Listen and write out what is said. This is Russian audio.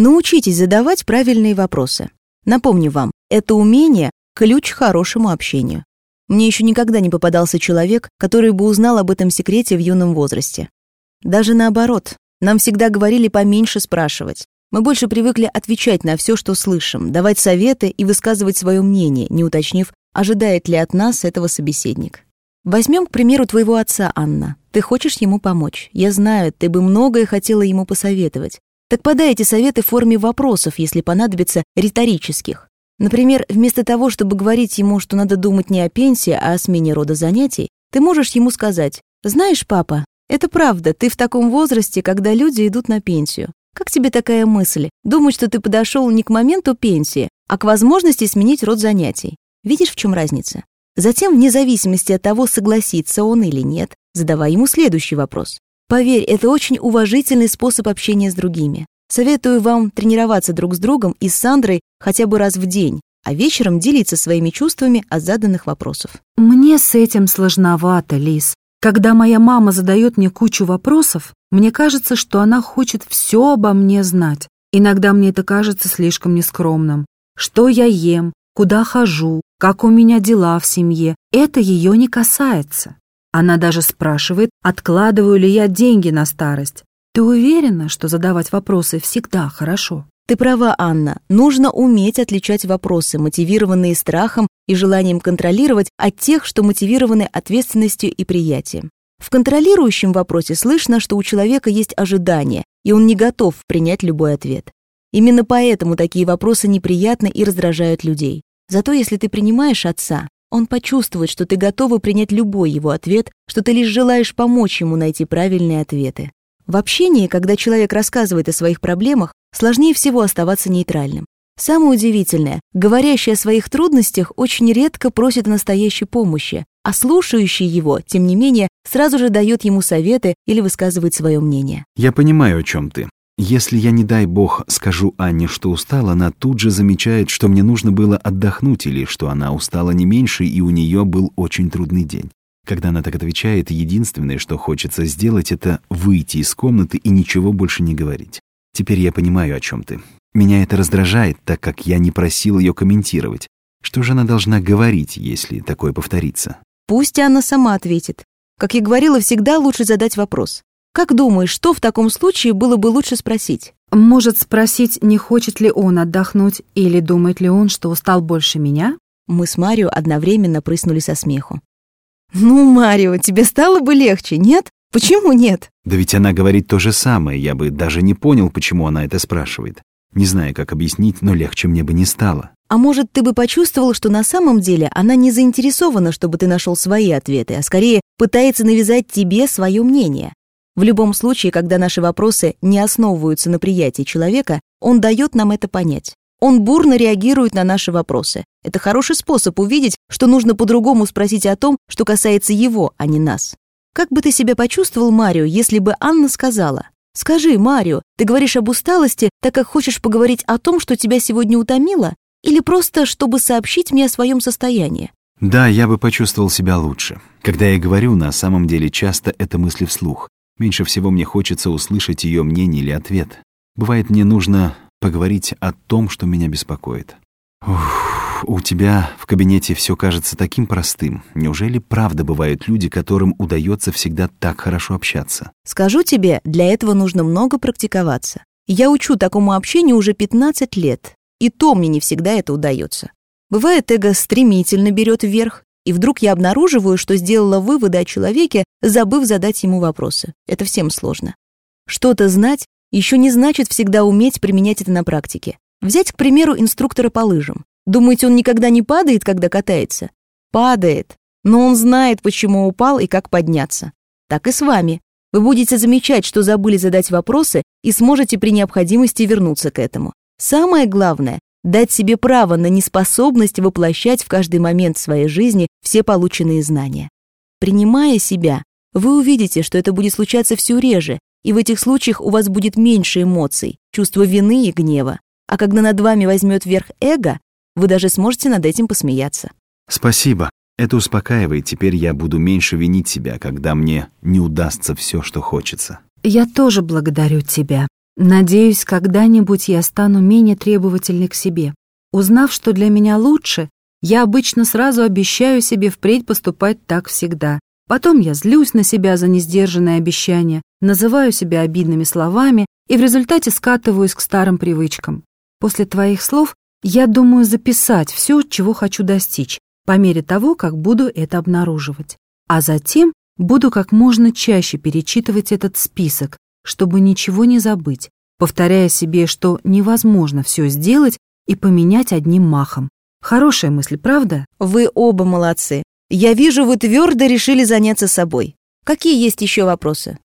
Научитесь задавать правильные вопросы. Напомню вам, это умение – ключ к хорошему общению. Мне еще никогда не попадался человек, который бы узнал об этом секрете в юном возрасте. Даже наоборот, нам всегда говорили поменьше спрашивать. Мы больше привыкли отвечать на все, что слышим, давать советы и высказывать свое мнение, не уточнив, ожидает ли от нас этого собеседник. Возьмем, к примеру, твоего отца, Анна. Ты хочешь ему помочь. Я знаю, ты бы многое хотела ему посоветовать. Так подай эти советы в форме вопросов, если понадобится, риторических. Например, вместо того, чтобы говорить ему, что надо думать не о пенсии, а о смене рода занятий, ты можешь ему сказать, «Знаешь, папа, это правда, ты в таком возрасте, когда люди идут на пенсию. Как тебе такая мысль? Думать, что ты подошел не к моменту пенсии, а к возможности сменить род занятий. Видишь, в чем разница? Затем, вне зависимости от того, согласится он или нет, задавай ему следующий вопрос. Поверь, это очень уважительный способ общения с другими. Советую вам тренироваться друг с другом и с Сандрой хотя бы раз в день, а вечером делиться своими чувствами от заданных вопросов. Мне с этим сложновато, Лис. Когда моя мама задает мне кучу вопросов, мне кажется, что она хочет все обо мне знать. Иногда мне это кажется слишком нескромным. Что я ем, куда хожу, как у меня дела в семье, это ее не касается. Она даже спрашивает, откладываю ли я деньги на старость. Ты уверена, что задавать вопросы всегда хорошо? Ты права, Анна. Нужно уметь отличать вопросы, мотивированные страхом и желанием контролировать, от тех, что мотивированы ответственностью и приятием. В контролирующем вопросе слышно, что у человека есть ожидание, и он не готов принять любой ответ. Именно поэтому такие вопросы неприятны и раздражают людей. Зато если ты принимаешь отца, он почувствует, что ты готова принять любой его ответ, что ты лишь желаешь помочь ему найти правильные ответы. В общении, когда человек рассказывает о своих проблемах, сложнее всего оставаться нейтральным. Самое удивительное, говорящий о своих трудностях очень редко просит о настоящей помощи, а слушающий его, тем не менее, сразу же дает ему советы или высказывает свое мнение. Я понимаю, о чем ты. Если я, не дай бог, скажу Анне, что устала, она тут же замечает, что мне нужно было отдохнуть или что она устала не меньше и у нее был очень трудный день. Когда она так отвечает, единственное, что хочется сделать, это выйти из комнаты и ничего больше не говорить. Теперь я понимаю, о чем ты. Меня это раздражает, так как я не просил ее комментировать. Что же она должна говорить, если такое повторится? Пусть Анна сама ответит. Как я говорила, всегда лучше задать вопрос. Как думаешь, что в таком случае было бы лучше спросить? Может спросить, не хочет ли он отдохнуть или думает ли он, что устал больше меня? Мы с Марио одновременно прыснули со смеху. «Ну, Марио, тебе стало бы легче, нет? Почему нет?» Да ведь она говорит то же самое, я бы даже не понял, почему она это спрашивает. Не знаю, как объяснить, но легче мне бы не стало. А может, ты бы почувствовал, что на самом деле она не заинтересована, чтобы ты нашел свои ответы, а скорее пытается навязать тебе свое мнение. В любом случае, когда наши вопросы не основываются на приятии человека, он дает нам это понять. Он бурно реагирует на наши вопросы. Это хороший способ увидеть, что нужно по-другому спросить о том, что касается его, а не нас. Как бы ты себя почувствовал, Марио, если бы Анна сказала, «Скажи, Марио, ты говоришь об усталости, так как хочешь поговорить о том, что тебя сегодня утомило, или просто, чтобы сообщить мне о своем состоянии?» Да, я бы почувствовал себя лучше. Когда я говорю, на самом деле часто это мысли вслух. Меньше всего мне хочется услышать ее мнение или ответ. Бывает, мне нужно поговорить о том, что меня беспокоит. Ух, у тебя в кабинете все кажется таким простым. Неужели правда бывают люди, которым удается всегда так хорошо общаться? Скажу тебе, для этого нужно много практиковаться. Я учу такому общению уже 15 лет, и то мне не всегда это удается. Бывает, эго стремительно берет вверх, и вдруг я обнаруживаю, что сделала выводы о человеке, забыв задать ему вопросы. Это всем сложно. Что-то знать еще не значит всегда уметь применять это на практике. Взять, к примеру, инструктора по лыжам. Думаете, он никогда не падает, когда катается? Падает, но он знает, почему упал и как подняться. Так и с вами. Вы будете замечать, что забыли задать вопросы и сможете при необходимости вернуться к этому. Самое главное дать себе право на неспособность воплощать в каждый момент своей жизни все полученные знания. Принимая себя, вы увидите, что это будет случаться все реже, и в этих случаях у вас будет меньше эмоций, чувства вины и гнева. А когда над вами возьмет верх эго, вы даже сможете над этим посмеяться. Спасибо. Это успокаивает. Теперь я буду меньше винить себя, когда мне не удастся все, что хочется. Я тоже благодарю тебя. Надеюсь, когда-нибудь я стану менее требовательной к себе. Узнав, что для меня лучше, я обычно сразу обещаю себе впредь поступать так всегда. Потом я злюсь на себя за несдержанное обещание, называю себя обидными словами и в результате скатываюсь к старым привычкам. После твоих слов я думаю записать все, чего хочу достичь, по мере того, как буду это обнаруживать. А затем буду как можно чаще перечитывать этот список, чтобы ничего не забыть, повторяя себе, что невозможно все сделать и поменять одним махом. Хорошая мысль, правда? Вы оба молодцы. Я вижу, вы твердо решили заняться собой. Какие есть еще вопросы?